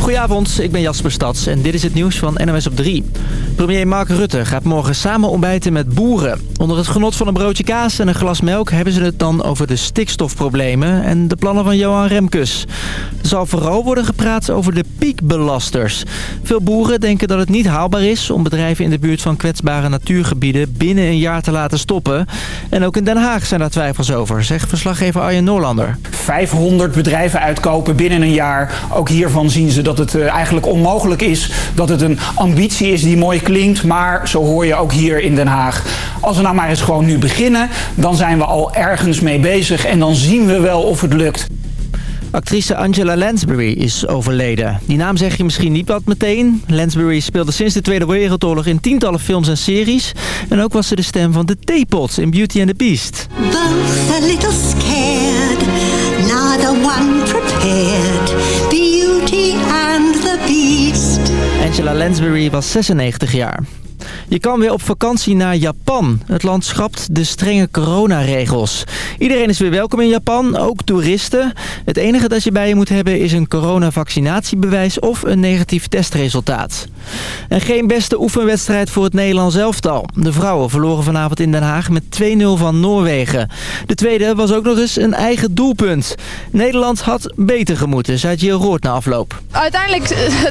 Goedenavond, ik ben Jasper Stads en dit is het nieuws van NOS op 3. Premier Mark Rutte gaat morgen samen ontbijten met boeren. Onder het genot van een broodje kaas en een glas melk hebben ze het dan over de stikstofproblemen en de plannen van Johan Remkes. Er zal vooral worden gepraat over de piekbelasters. Veel boeren denken dat het niet haalbaar is om bedrijven in de buurt van kwetsbare natuurgebieden binnen een jaar te laten stoppen. En ook in Den Haag zijn daar twijfels over, zegt verslaggever Arjen Noorlander. 500 bedrijven uitkopen binnen een jaar. Ook hiervan zien ze dat het eh, eigenlijk onmogelijk is. Dat het een ambitie is die mooi klinkt. Maar zo hoor je ook hier in Den Haag. Als we nou maar eens gewoon nu beginnen. Dan zijn we al ergens mee bezig. En dan zien we wel of het lukt. Actrice Angela Lansbury is overleden. Die naam zeg je misschien niet wat meteen. Lansbury speelde sinds de Tweede Wereldoorlog in tientallen films en series. En ook was ze de stem van de theepot in Beauty and the Beast. Both a little scared, neither one prepared. Angela Lansbury was 96 jaar. Je kan weer op vakantie naar Japan. Het land schrapt de strenge coronaregels. Iedereen is weer welkom in Japan, ook toeristen. Het enige dat je bij je moet hebben is een coronavaccinatiebewijs of een negatief testresultaat. En geen beste oefenwedstrijd voor het Nederlands elftal. De vrouwen verloren vanavond in Den Haag met 2-0 van Noorwegen. De tweede was ook nog eens een eigen doelpunt. Nederland had beter gemoeten, zei Jill Roord na afloop. Uiteindelijk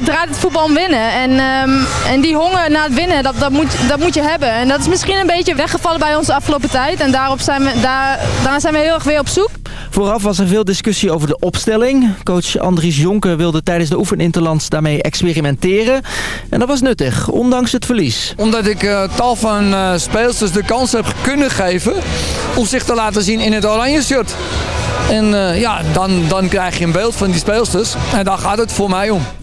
draait het voetbal om winnen. En, ehm, en die honger naar het winnen, dat, dat, moet, dat moet je hebben. En dat is misschien een beetje weggevallen bij ons de afgelopen tijd. En daarop zijn we, daar, daar zijn we heel erg weer op zoek. Vooraf was er veel discussie over de opstelling. Coach Andries Jonker wilde tijdens de oefeninterlands daarmee experimenteren. En dat was nuttig, ondanks het verlies. Omdat ik eh, tal van eh speelsters de kans heb kunnen geven om zich te laten zien in het oranje shirt. En eh, ja, dan, dan krijg je een beeld van die speelsters. En daar gaat het voor mij om.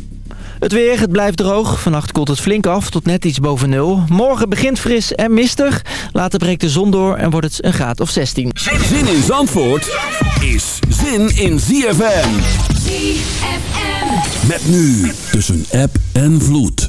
Het weer, het blijft droog. Vannacht koelt het flink af tot net iets boven nul. Morgen begint fris en mistig. Later breekt de zon door en wordt het een graad of 16. Zin in Zandvoort is zin in ZFM. ZFM. Met nu tussen app en vloed.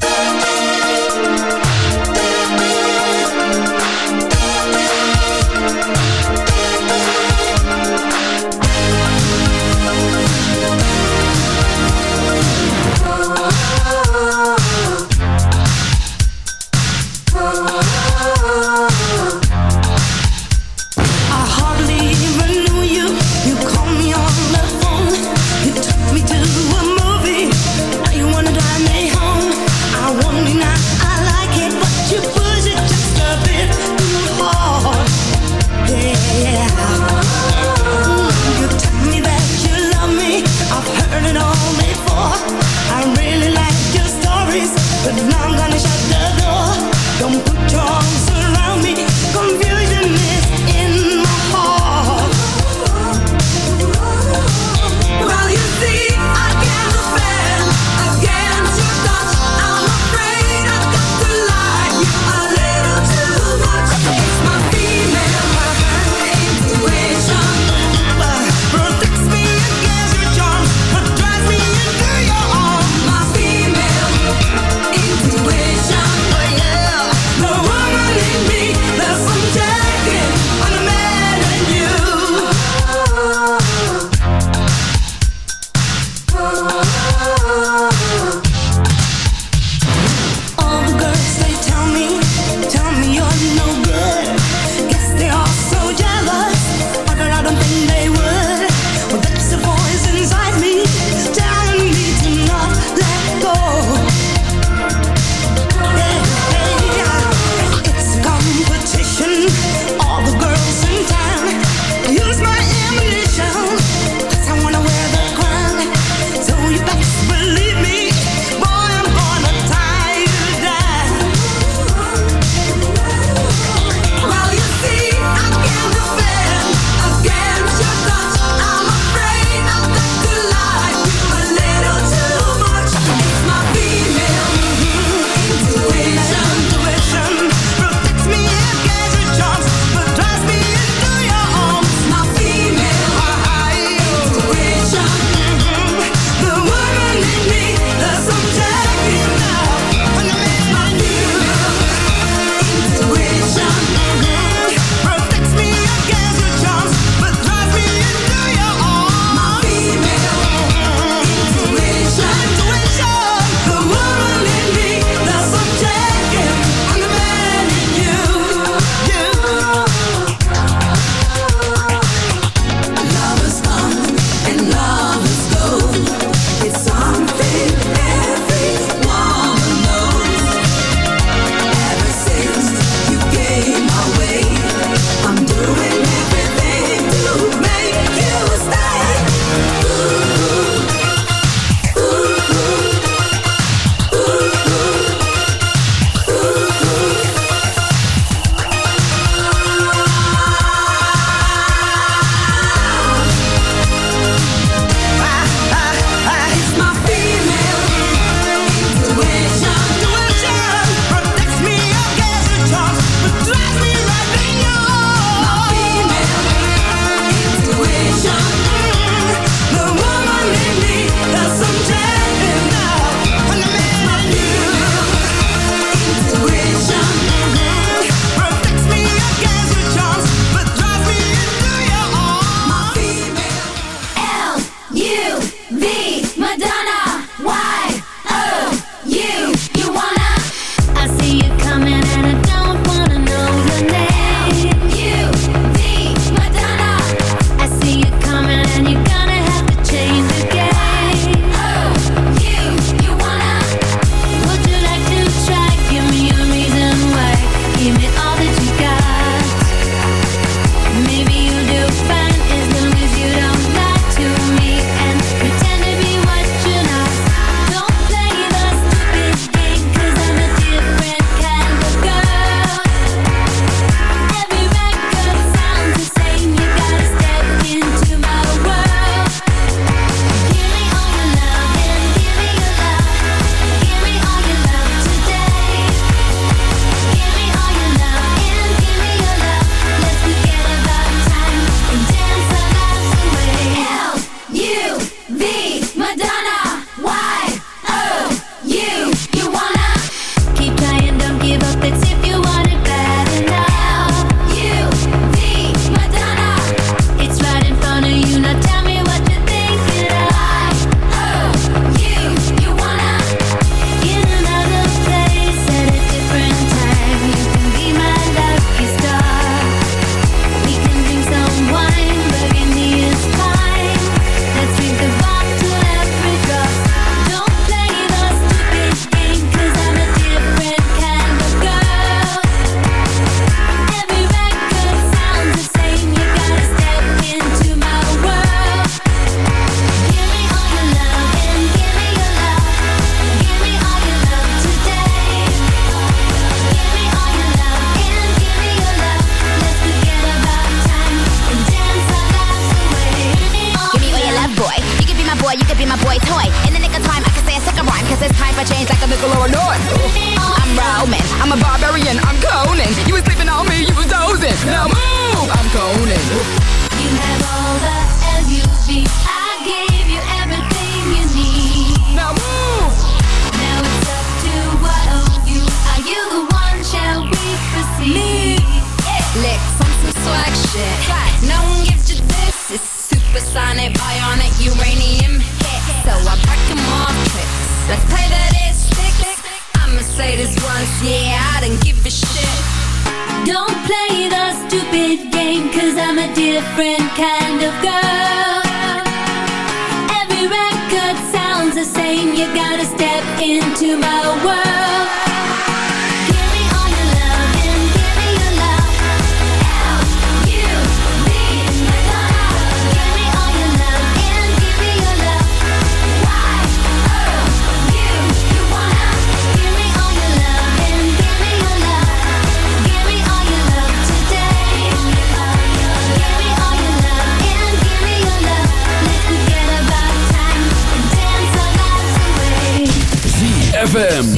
ZFM.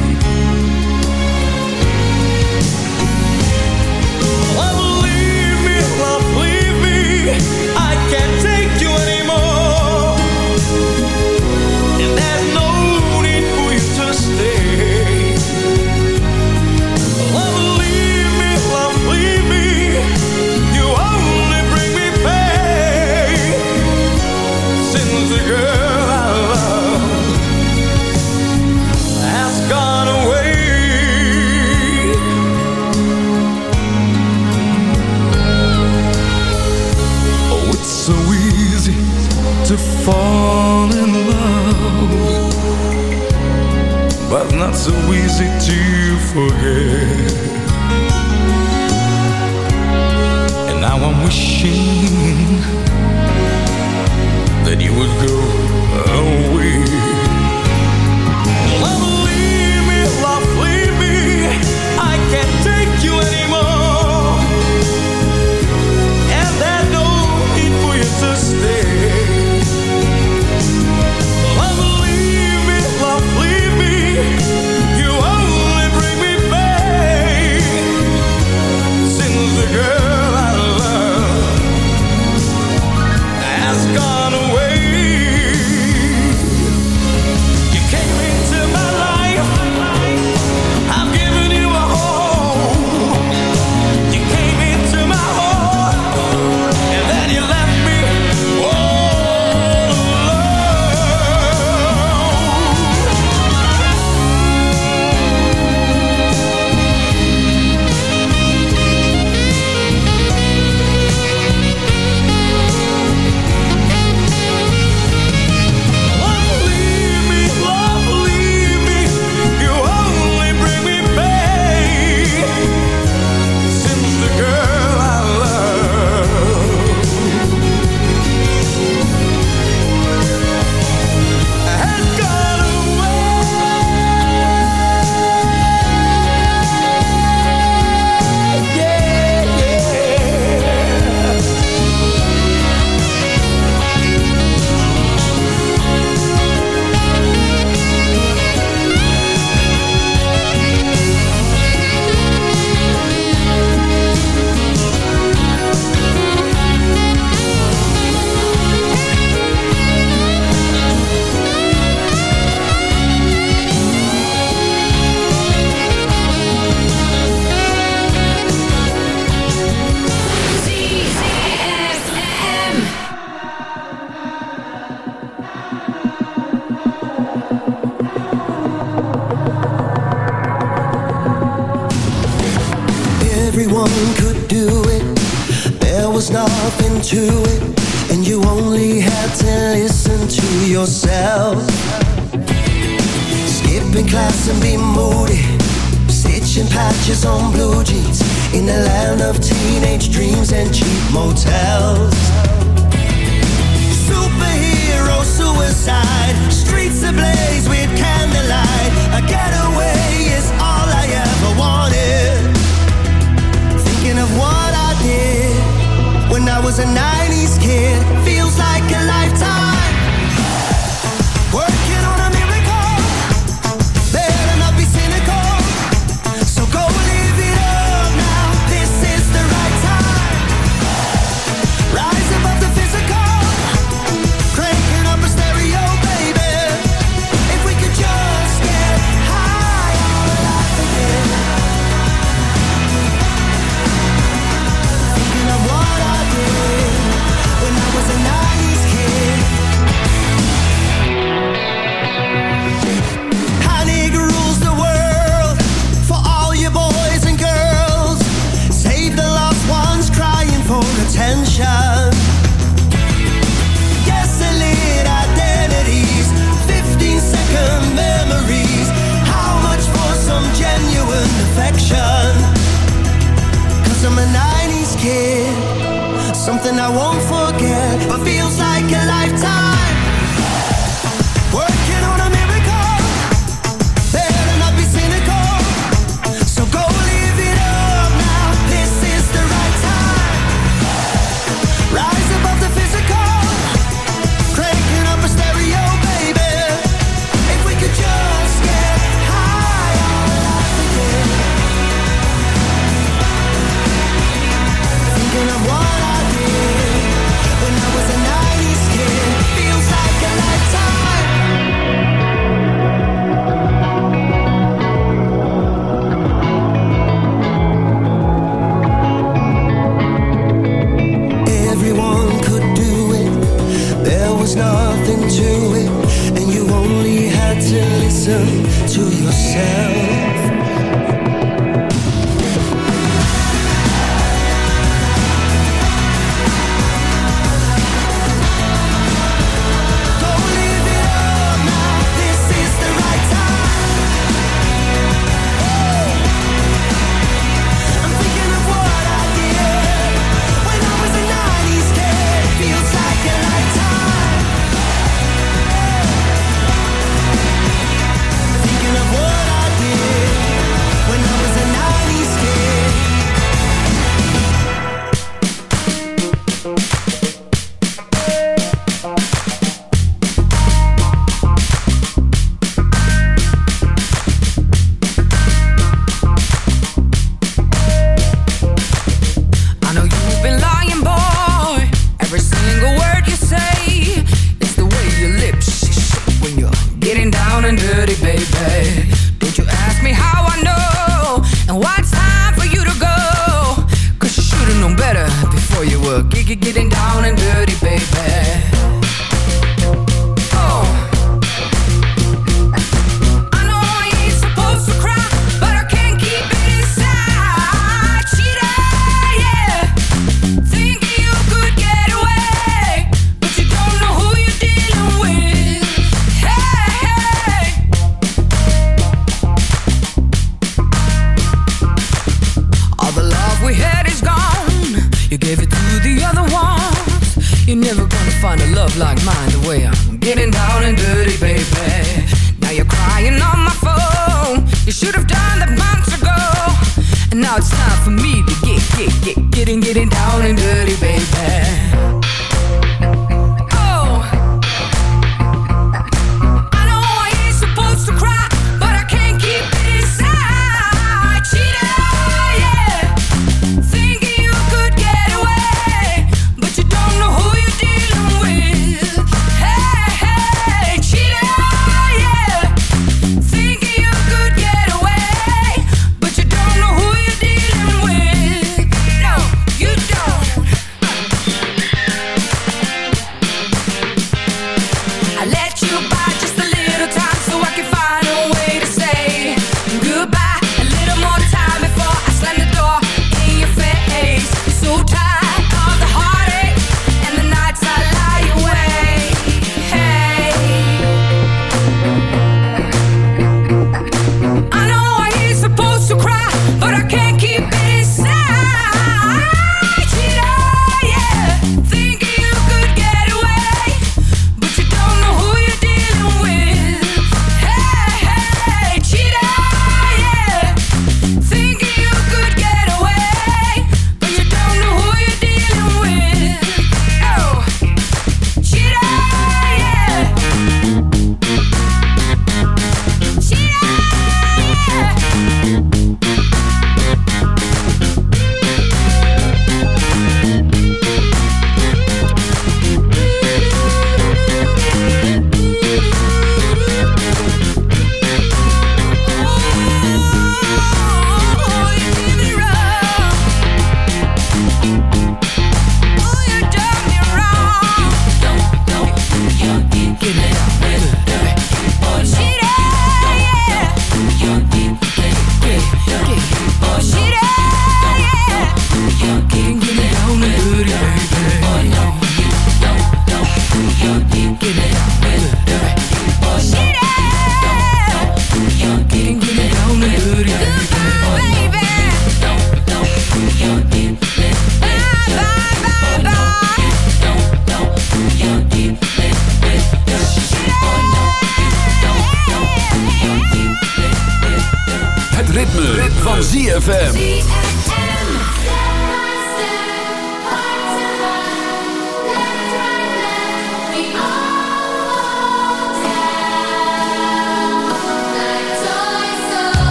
ZFM.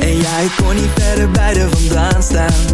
En jij kon niet verder bij de vandaan staan.